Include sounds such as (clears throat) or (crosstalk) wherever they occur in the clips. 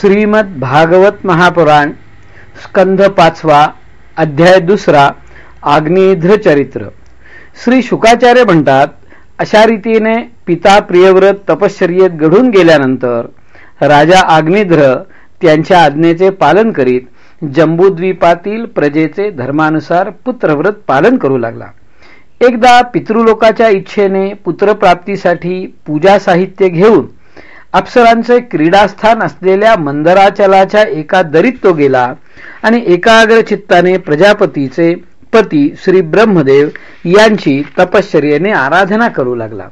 श्रीमद भागवत महापुराण स्कंध पाचवा अध्याय दुसरा आग्नेध्र चरित्र. श्री शुकाचार्य म्हणतात अशा रीतीने पिता प्रियव्रत तपश्चर्येत घडून गेल्यानंतर राजा आग्नेध्र त्यांच्या आज्ञेचे पालन करीत जम्बूद्वीपातील प्रजेचे धर्मानुसार पुत्रव्रत पालन करू लागला. एकदा पितृलोकाच्या इच्छेने पुत्रप्राप्तीसाठी पूजा साहित्य घेऊन अप्सरांचे क्रीडास्थान असलेल्या मंदराचलाच्या एका दरीत तो गेला आणि एकाग्र चित्ताने प्रजापतीचे पती श्री ब्रह्मदेव यांची तपश्चर्येने आराधना करू लागला.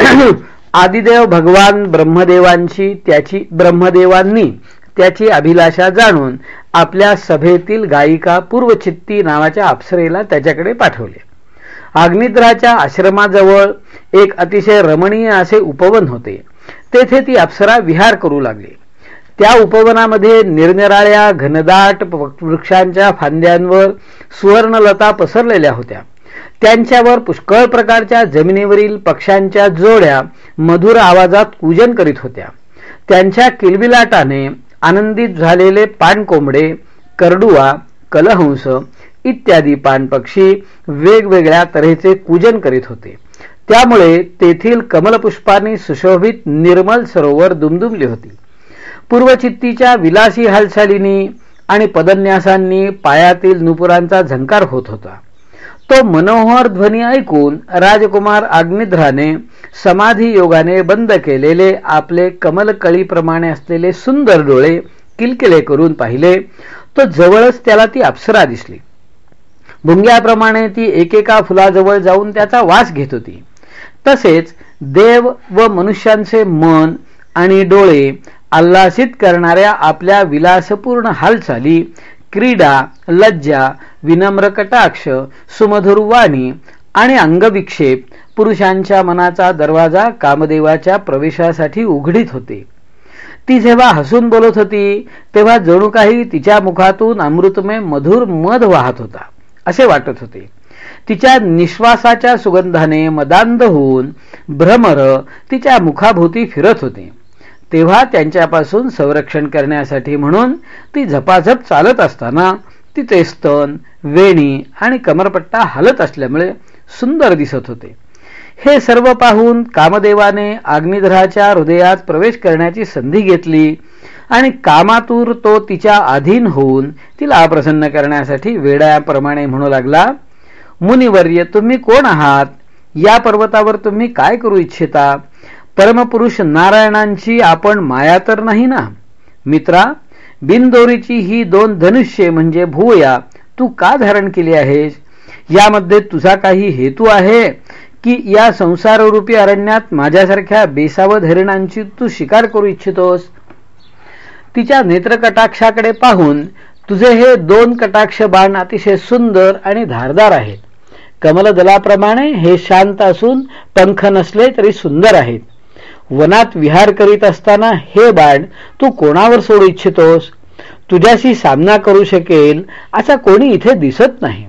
(clears throat) आदिदेव भगवान ब्रह्मदेवांची त्याची ब्रह्मदेवांनी त्याची अभिलाषा जाणून आपल्या सभेतील गायिका पूर्वचित्ती नावाच्या अप्सरेला त्याच्याकडे पाठवले. आग्निद्राच्या आश्रमाजवळ एक अतिशय रमणीय असे उपवन होते. तेथे ती अप्सरा विहार करू लागली. त्या उपवनामध्ये निरनिराळ्या घनदाट वृक्षांच्या फांद्यांवर सुवर्णलता पसरलेल्या होत्या. त्यांच्यावर पुष्कळ प्रकारच्या जमिनीवरील पक्ष्यांच्या जोड्या मधुर आवाजात पूजन करीत होत्या. त्यांच्या किलबिलाटाने आनंदित झालेले पाणकोंबडे करडुआ कलहंस इत्यादी पाणपक्षी वेगवेगळ्या तऱ्हेचे कूजन करीत होते. त्यामुळे तेथील कमलपुष्पांनी सुशोभित निर्मल सरोवर दुमदुमली होती. पूर्वचित्तीच्या विलासी हालचालींनी आणि पदन्यासांनी पायातील नुपुरांचा झंकार होत होता. तो मनोहर ध्वनी ऐकून राजकुमार अग्निध्राने समाधी योगाने बंद केलेले आपले कमलकळीप्रमाणे असलेले सुंदर डोळे किलकिले करून पाहिले तो जवळच त्याला ती अप्सरा दिसली. भुंग्याप्रमाणे ती एकेका फुलाजवळ जाऊन त्याचा वास घेत होती. तसेच देव व मनुष्यांचे मन आणि डोळे आल्हासित करणाऱ्या आपल्या विलासपूर्ण हालचाली क्रीडा लज्जा विनम्र कटाक्ष सुमधुर वाणी आणि अंगविक्षेप पुरुषांच्या मनाचा दरवाजा कामदेवाच्या प्रवेशासाठी उघडीत होते. ती जेव्हा हसून बोलत होती तेव्हा जणू काही तिच्या मुखातून अमृतमय मधुर मध वाहत होता असे वाटत होते. तिच्या निश्वासाच्या सुगंधाने मदांध होऊन भ्रमर तिच्या मुखाभोवती फिरत होते. तेव्हा त्यांच्यापासून संरक्षण करण्यासाठी म्हणून ती झपाझप चालत असताना तिचे स्तन वेणी आणि कमरपट्टा हलत असल्यामुळे सुंदर दिसत होते. हे सर्व पाहून कामदेवाने अग्निधराच्या हृदयात प्रवेश करण्याची संधी घेतली आणि कामातूर तो तिच्या अधीन होऊन तिला अप्रसन्न करण्यासाठी वेड्याप्रमाणे म्हणू लागला मुनिवर्य तुम्ही कोण आहात? या पर्वतावर तुम्ही काय करू इच्छिता? परमपुरुष नारायणांची आपण माया तर नाही ना? मित्रा बिनदोरीची ही दोन धनुष्ये म्हणजे भूया तू का धारण केली आहेस? यामध्ये तुझा काही हेतू आहे की या संसाररूपी अरण्यात माझ्यासारख्या बेसावध हरिणांची तू शिकार करू इच्छितोस? तिच्या नेत्रकटाक्षाकडे पाहून तुझे हे दोन कटाक्ष बाण अतिशय सुंदर आणि धारदार आहेत. कमलदलाप्रमाणे हे शांत असून पंख नसले तरी सुंदर आहेत. वनात विहार करीत असताना हे बाण तू कोणावर सोडू इच्छितोस? तुझ्याशी सामना करू शकेल असा कोणी इथे दिसत नाही.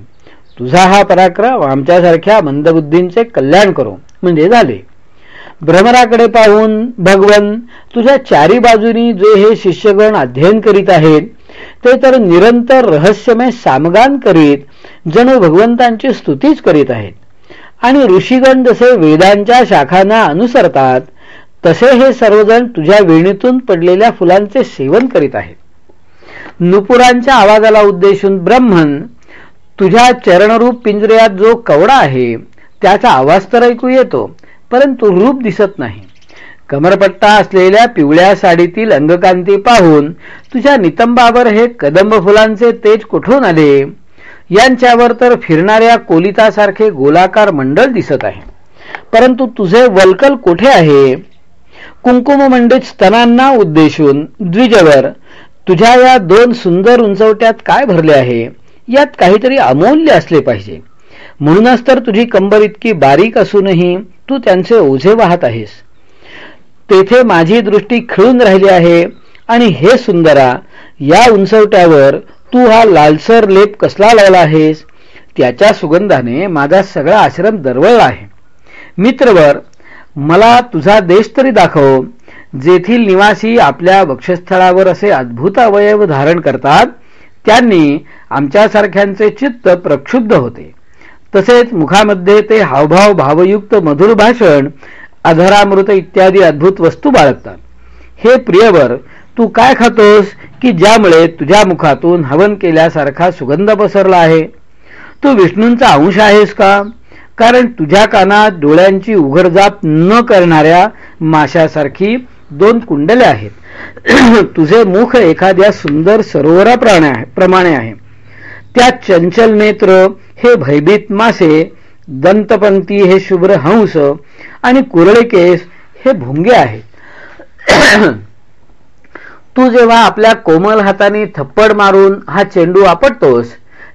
तुझा हा पराक्रम आमच्यासारख्या मंदबुद्धींचे कल्याण करू. म्हणजे झाले. भ्रमराकडे पाहून भगवन तुझ्या चारी बाजूनी जे हे शिष्यगण अध्ययन करीत आहेत ते तर निरंतर रहस्यमय सामगान करीत जणू भगवंतांची स्तुतीच करीत आहेत. आणि ऋषीगण जसे वेदांच्या शाखांना अनुसरतात तसे हे सर्वजण तुझ्या वेणीतून पडलेल्या फुलांचे सेवन करीत आहेत. नुपुरांच्या आवाजाला उद्देशून ब्रह्मन तुझ्या चरणरूप पिंजऱ्यात जो कवडा आहे त्याचा आवाज तर ऐकू येतो परंतु रूप दिसत नाही. कमरपट्टा असलेल्या पिवळ्या साडीतील अंगकांती पाहून तुझ्या नितंबावर हे कदंब फुलांचे तेज कुठून आले? यांच्यावर तर फिरणाऱ्या कोलितासारखे गोलाकार मंडळ दिसत आहे. परंतु तुझे वलकल कुठे आहे? कुंकुम मंडित स्तनांना उद्देशून द्विजवर तुझ्या या दोन सुंदर उंचवट्यात काय भरले आहे? यात काहीतरी अमूल्य असले पाहिजे. म्हणूनच तर तुझी कंबर इतकी बारीक असूनही तू त्यांचे ओझे वाहत आहेस. तेथे माझी दृष्टी खिळून राहिली आहे आणि हे सुंदरा या उंचवट्यावर तू हा लालसर लेप कसला लावला आहेस? त्याच्या सुगंधाने माझा सगळा आश्रम दरवळला आहे. मित्रवर मला तुझा देश तरी दाखव जेथील निवासी आपल्या वक्षस्थळावर असे अद्भुत अवयव धारण करतात त्यांनी आमच्यासारख्यांचे चित्त प्रक्षुब्ध होते. तसेच मुखामध्ये ते हावभाव भावयुक्त मधुर भाषण अधरामृत इत्यादी अद्भुत वस्तू बाळगतात. हे प्रियवर तू काय खातोस की ज्यामुळे तुझ्या मुखातून हवन केल्यासारखा सुगंध पसरला आहे? तू विष्णूंचा अंश आहेस का? कारण तुझ्या कानात डोळ्यांची उघडजाप न करणाऱ्या माशासारखी दोन कुंडले आहेत. (clears throat) तुझे मुख एखाद्या सुंदर सरोवराप्रमाणे आहे. त्या चंचल नेत्र हे भयभीत मासे दंतपंथी हे शुभ्र हंस आणि कुरळे केस हे भुंगे आहेत. तू जेव्हा आपल्या कोमल हाताने थप्पड मारून हा चेंडू आपटतोस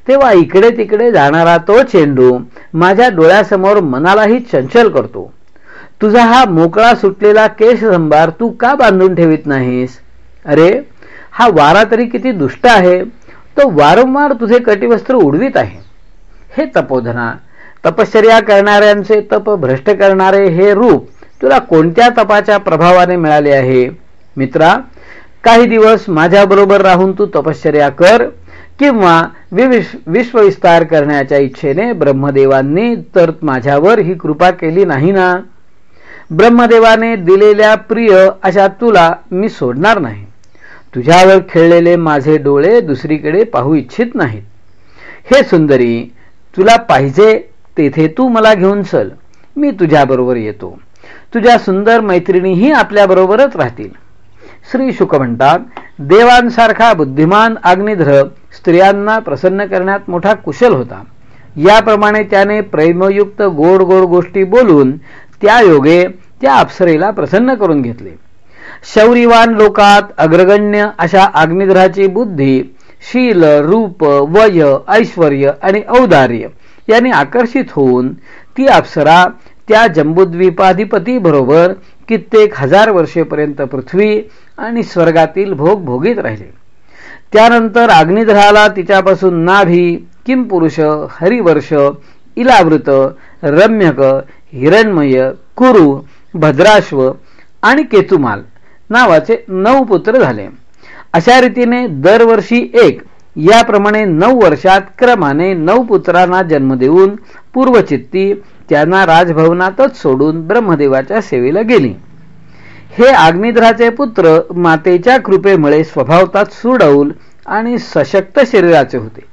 तेव्हा इकडे तिकडे जाणारा तो चेंडू माझ्या डोळ्यासमोर मनालाही चंचल करतो. तुझा हा मोकळा सुटलेला केश संभार तू का बांधून ठेवित नाहीस? अरे हा वारा तरी किती दुष्ट आहे. तो वारंवार तुझे कटिवस्त्र उडवीत आहे. हे तपोधना तपश्चर्या करणाऱ्यांचे तप भ्रष्ट करणारे हे रूप तुला कोणत्या तपाच्या प्रभावाने मिळाले आहे? मित्रा काही दिवस माझ्याबरोबर राहून तू तपश्चर्या कर किंवा विश्वविस्तार करण्याच्या इच्छेने ब्रह्मदेवांनी तर माझ्यावर ही कृपा केली नाही ना? ब्रह्मदेवाने दिलेल्या प्रिय अशा तुला मी सोडणार नाही. तुझ्यावर खेळलेले माझे डोळे दुसरीकडे पाहू इच्छित नाहीत. हे सुंदरी तुला पाहिजे तेथे तू मला घेऊन चल. मी तुझ्याबरोबर येतो. तुझ्या सुंदर मैत्रिणीही आपल्याबरोबरच राहतील. श्री शुक म्हणतात देवांसारखा बुद्धिमान अग्निध्र स्त्रियांना प्रसन्न करण्यात मोठा कुशल होता. याप्रमाणे त्याने प्रेमयुक्त गोड गोड गोष्टी बोलून त्या योगे त्या अप्सरेला प्रसन्न करून घेतले. शौरीवान लोकात अग्रगण्य अशा अग्निग्रहाची बुद्धी शील रूप वय ऐश्वर आणि औदार्य याने आकर्षित होऊन ती अप्सरा त्या जम्बुद्वीपाधिपती बरोबर कित्येक हजार वर्षेपर्यंत पृथ्वी आणि स्वर्गातील भोग भोगीत राहिले. त्यानंतर अग्निधराला तिच्यापासून नाभी किंपुरुष हरिवर्ष इलावृत रम्यक हिरणमय कुरु भद्राश्व आणि केतुमाल नावाचे नऊ पुत्र झाले. अशा रीतीने दरवर्षी एक याप्रमाणे नऊ वर्षात क्रमाने नऊ पुत्रांना जन्म देऊन पूर्वचित्ती त्यांना राजभवनातच सोडून ब्रह्मदेवाच्या सेवेला गेली. हे आग्निद्राचे पुत्र मातेच्या कृपेमुळे स्वभावतात सुडौल आणि सशक्त शरीराचे होते.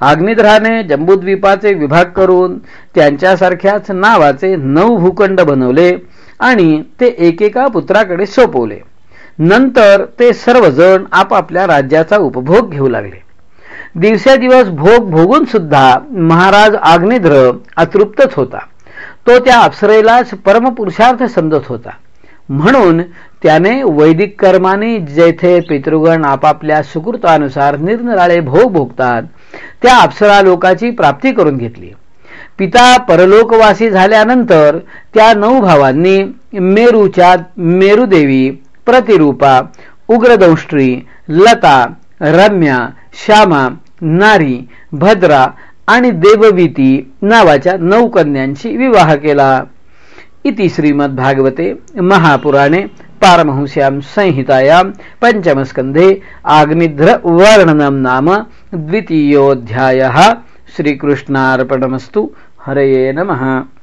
आग्निद्राने जम्बूद्वीपाचे विभाग करून त्यांच्यासारख्याच नावाचे नऊ भूखंड बनवले आणि ते एकेका पुत्राकडे सोपवले. नंतर ते सर्वजण आपापल्या राज्याचा उपभोग घेऊ लागले. दिवसेदिवस भोग भोगून सुद्धा महाराज आग्नेद्र अतृप्तच होता. तो त्या अप्सरेलाच परमपुरुषार्थ समजत होता. म्हणून त्याने वैदिक कर्माने जेथे पितृगण आपापल्या सुकृतानुसार निरनिराळे भोग भोगतात त्या अप्सरा लोकाची प्राप्ती करून घेतली. पिता परलोकवासी झाल्यानंतर त्या नऊ भावांनी मेरूच्या मेरुदेवी प्रतिरूपा उग्रदंष्ट्री लता रम्या श्यामा नारी भद्रा आणि देववीती नावाच्या नऊ कन्यांशी विवाह केला. इति श्रीमद्भागवते महापुराणे पारमहंस्यां संहितायां पञ्चमस्कन्धे आग्निध्रवर्णनं नाम द्वितीयोऽध्यायः. श्रीकृष्णार्पणमस्तु. हरये नमः.